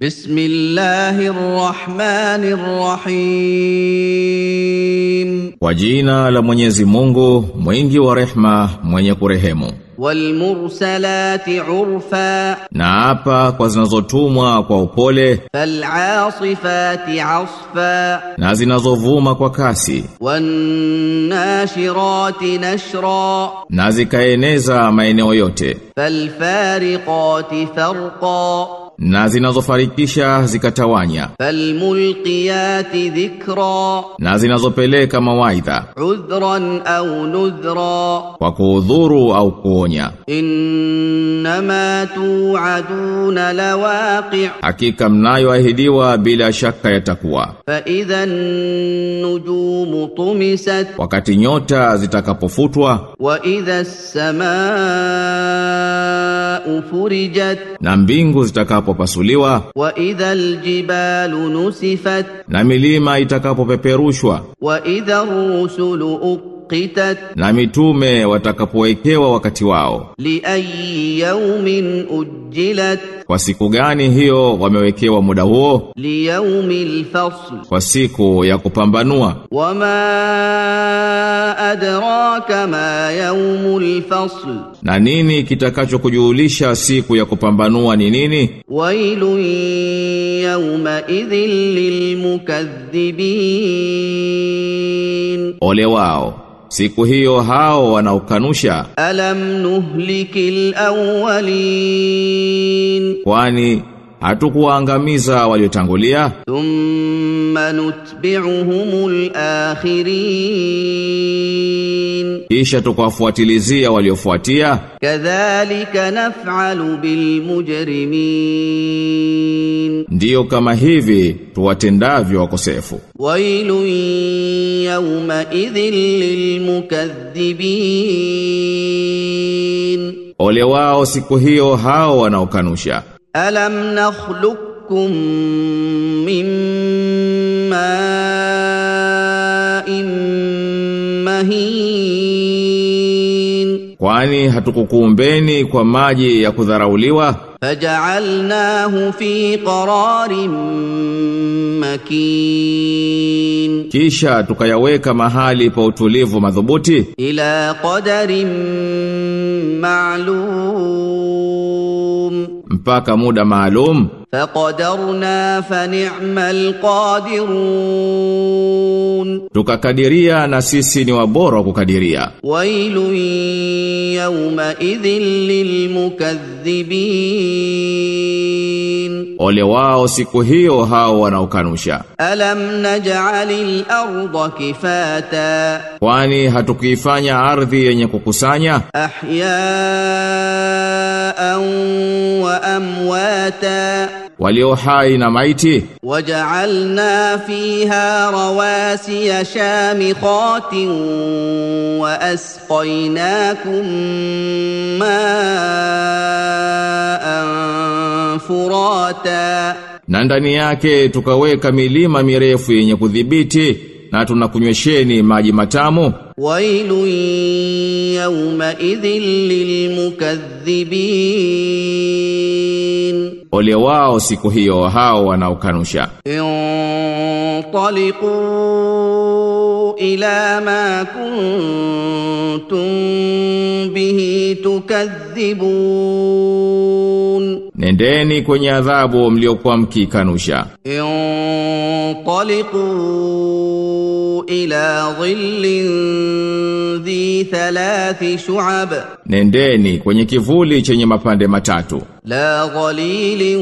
بسم الله الرحمن الرحيم Kwa jina la Mwenyezi Mungu, mwingi wa rehma, mwenye kurehemu. والمرسلات عرفا Na hapa kwa zinazotumwa kwa upole فالعاصفات عصفا na zinazovuma kwa kasi والناشرات نشرا na zikaeneza maeneo yote فالفارقات فرقا na zinazofarikisha zikatawanya. Falmulqiyati dhikra. Na zinazopeleka mawaidha. Udhran au nudhra. Kwa kuudhuru au kuonya. Innama tu'aduna lawaqi. Hakika mnayoahidiwa bila shaka yatakuwa. Fa idhan nujumu tumisat. Wakati nyota zitakapofutwa. Wa idha samaa furijat. Na mbingu zitakapo itakapopasuliwa wa idhal jibalu nusifat. na milima itakapopeperushwa wa idhar rusulu uqitat na mitume watakapowekewa wakati wao. Li ayi yawmin ujilat kwa siku gani hiyo wamewekewa muda huo? Liyaumil fasl. Kwa siku ya kupambanua. Wama adra adraka ma yawmul fasl na nini kitakachokujulisha siku ya kupambanua ni nini? wailu yawma idhil lilmukaththibin ole wao siku hiyo hao wanaukanusha. alam nuhlikil awwalin kwani hatukuangamiza waliotangulia. Thumma nutbi'uhumul akhirin. Kisha tukawafuatilizia waliofuatia. Kadhalika naf'alu bil mujrimin. Ndio kama hivi tuwatendavyo wakosefu. Wailun yawma idhil lil mukaththibin. Ole wao siku hiyo hao wanaokanusha. Alam nakhluqkum min ma'in mahin, kwani hatukukuumbeni kwa maji ya kudharauliwa? Faja'alnahu fi qararin makin, kisha tukayaweka mahali pa utulivu madhubuti. Ila qadarin ma'lum mpaka muda maalum. Faqadarna fa ni'mal qadirun. Tukakadiria na sisi ni wabora kukadiria. Wailu yawma idhil lilmukaththibin ole wao siku hiyo hao wanaokanusha. Alam naj'alil arda kifata. Kwani hatukuifanya ardhi yenye kukusanya? Ahya wa amwata. Walio hai na maiti. Waja'alna fiha rawasiya shamikhatin wa asqaynakum ma'an furata. Na ndani yake tukaweka milima mirefu yenye kudhibiti na tunakunywesheni maji matamu. Wailu yawma idhil lilmukaththibin, ole wao siku hiyo hao wanaokanusha. Intaliqu إلى ما كنتم به تكذبون nendeni kwenye adhabu mliokuwa mkikanusha انطلقوا إلى ظل ذي ثلاث شعب nendeni kwenye kivuli chenye mapande matatu لا ظليل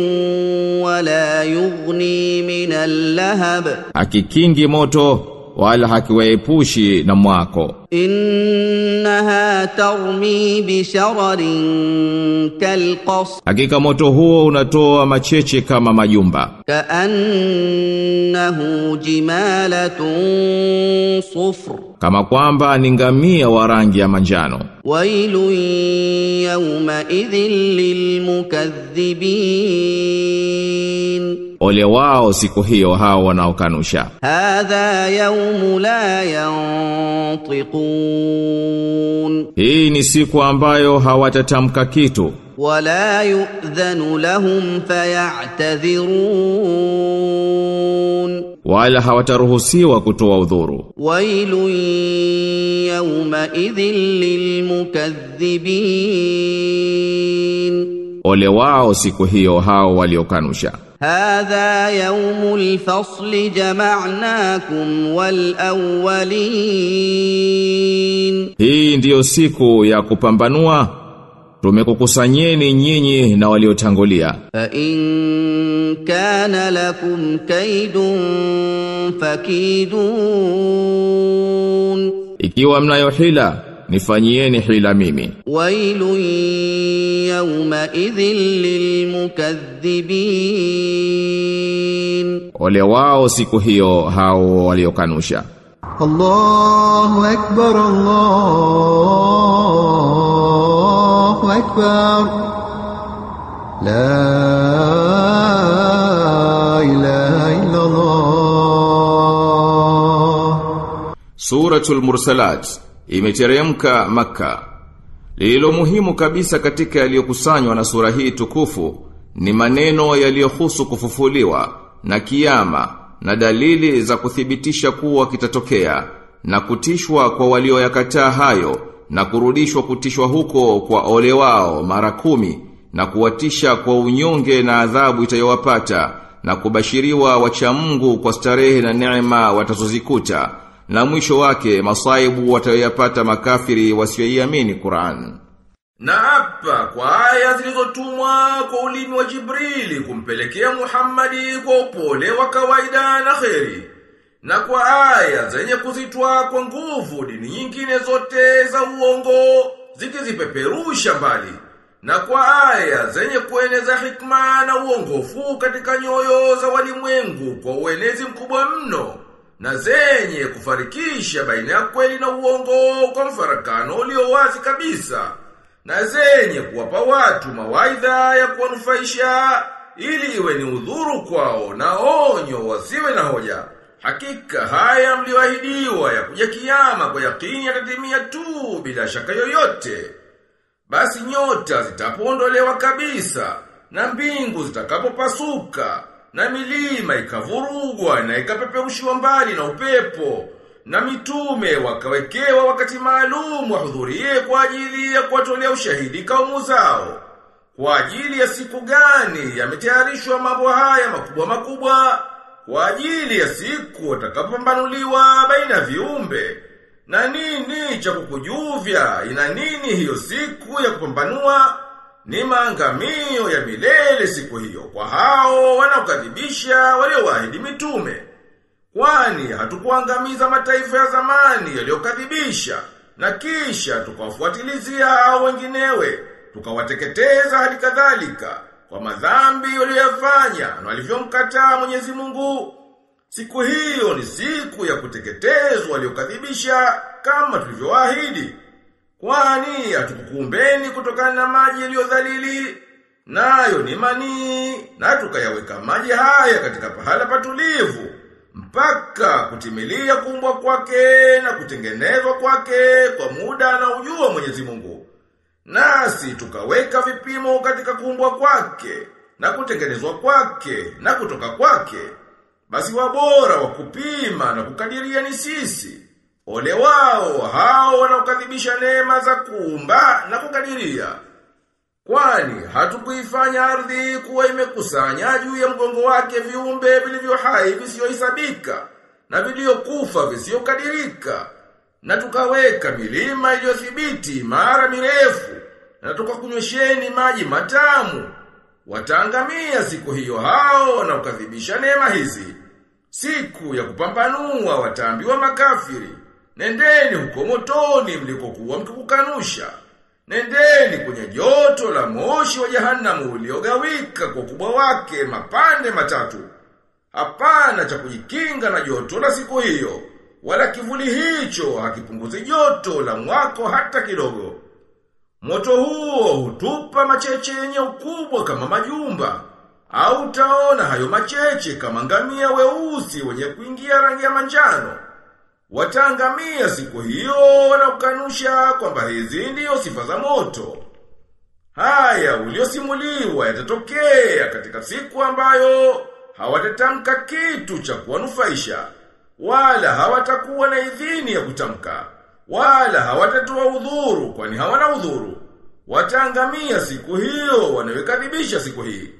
ولا يغني من اللهب hakikingi moto wala hakiwaepushi na mwako. Innaha tarmi bi shararin kalqas, hakika moto huo unatoa macheche kama majumba. ka annahu jimalatun sufr kama kwamba ni ngamia wa rangi ya manjano. Wailu yawma idhil lilmukaththibin, ole wao siku hiyo hao wanaokanusha. Hadha yawmu la yantiqun, hii ni siku ambayo hawatatamka kitu ولا يؤذن لهم فيعتذرون wala hawataruhusiwa kutoa udhuru ويل يومئذ للمكذبين ole wao siku hiyo hao waliokanusha هذا يوم الفصل جمعناكم والأولين hii ndiyo siku ya kupambanua tumekukusanyeni nyinyi na waliotangulia. Fa in kana lakum kaidun fakidun. Ikiwa mnayo hila nifanyieni hila mimi. Wailu yawma idhil lilmukaththibin ole wao siku hiyo hao waliokanusha. Allahu akbar Allah. الله أكبر لا إله إلا الله Suratul Mursalat imeteremka Makka. Lililo muhimu kabisa katika yaliyokusanywa na sura hii tukufu ni maneno yaliyohusu kufufuliwa na kiyama na dalili za kuthibitisha kuwa kitatokea na kutishwa kwa walioyakataa hayo na kurudishwa kutishwa huko kwa ole wao mara kumi na kuwatisha kwa unyonge na adhabu itayowapata na kubashiriwa wacha Mungu kwa starehe na neema watazozikuta na mwisho wake masaibu watayoyapata makafiri wasioiamini Qur'an. Na hapa kwa aya zilizotumwa kwa ulimi wa Jibrili kumpelekea Muhammadi kwa upole wa kawaida na kheri. Na kwa aya zenye kuzitwa kwa nguvu dini nyingine zote za uongo zikizipeperusha mbali. Na kwa aya zenye kueneza hikma na uongofu katika nyoyo za walimwengu kwa uenezi mkubwa mno na zenye kufarikisha baina ya kweli na uongo kwa mfarakano ulio wazi kabisa na zenye kuwapa watu mawaidha ya kuwanufaisha ili iwe ni udhuru kwao na onyo wasiwe na hoja. Hakika haya mlioahidiwa ya kuja kiyama kwa yakini yatatimia tu bila shaka yoyote. Basi nyota zitapoondolewa kabisa na mbingu zitakapopasuka na milima ikavurugwa na ikapeperushiwa mbali na upepo na mitume wakawekewa wakati maalum wahudhurie kwa ajili ya kuwatolea ushahidi kaumu zao. Kwa ajili ya siku gani yametayarishwa mambo haya makubwa makubwa? Kwa ajili ya siku watakapopambanuliwa baina viumbe. Na nini cha kukujuvya? Ina nini hiyo siku ya kupambanua? Ni maangamio ya milele siku hiyo kwa hao wanaokadhibisha waliowaahidi mitume. Kwani hatukuangamiza mataifa ya zamani yaliyokadhibisha na kisha tukawafuatilizia hao wenginewe, tukawateketeza hadi kadhalika kwa madhambi waliyofanya na walivyomkataa Mwenyezi Mungu. Siku hiyo ni siku ya kuteketezwa waliokadhibisha kama tulivyoahidi. Kwani hatukukumbeni kutokana na maji yaliyodhalili nayo ni manii na tukayaweka maji haya katika pahala patulivu mpaka kutimilia kuumbwa kwake na kutengenezwa kwake kwa muda na ujua Mwenyezi Mungu. Nasi tukaweka vipimo katika kuumbwa kwake na kutengenezwa kwake na kutoka kwake. Basi wabora wa kupima na kukadiria ni sisi. Ole wao hao wanaokadhibisha neema za kuumba na kukadiria. Kwani hatukuifanya ardhi kuwa imekusanya juu ya mgongo wake viumbe vilivyo hai visiyohesabika na vilivyokufa visiokadirika na tukaweka milima iliyothibiti mara mirefu na tukakunywesheni maji matamu. Wataangamia siku hiyo hao na ukadhibisha neema hizi. Siku ya kupambanua wataambiwa makafiri nendeni huko motoni mlikokuwa mkikukanusha. Nendeni kwenye joto la moshi wa jahanamu uliogawika kwa ukubwa wake mapande matatu. Hapana cha kujikinga na joto la siku hiyo, wala kivuli hicho hakipunguzi joto la mwako hata kidogo. Moto huo hutupa macheche yenye ukubwa kama majumba, au taona hayo macheche kama ngamia weusi wenye kuingia rangi ya manjano. Wataangamia siku hiyo wanaokanusha kwamba hizi ndiyo sifa za moto. Haya uliosimuliwa yatatokea katika siku ambayo hawatatamka kitu cha kuwanufaisha wala hawatakuwa na idhini ya kutamka wala hawatatoa udhuru kwani hawana udhuru. Wataangamia siku hiyo wanayokadhibisha siku hii.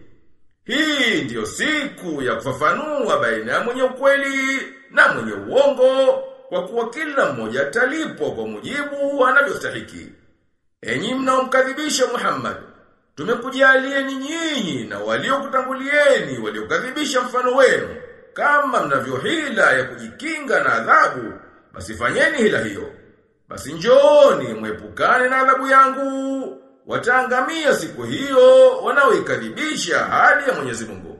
Hii ndiyo siku ya kufafanua baina ya mwenye ukweli na mwenye uongo kwa kuwa kila mmoja atalipwa kwa mujibu anavyostahiki. Enyi mnaomkadhibisha Muhammad, tumekujalieni nyinyi na waliokutangulieni waliokadhibisha mfano wenu, kama mnavyo hila ya kujikinga na adhabu, basi fanyeni hila hiyo. Basi njooni mwepukane na adhabu yangu, wataangamia siku hiyo wanaoikadhibisha hali ya Mwenyezi Mungu.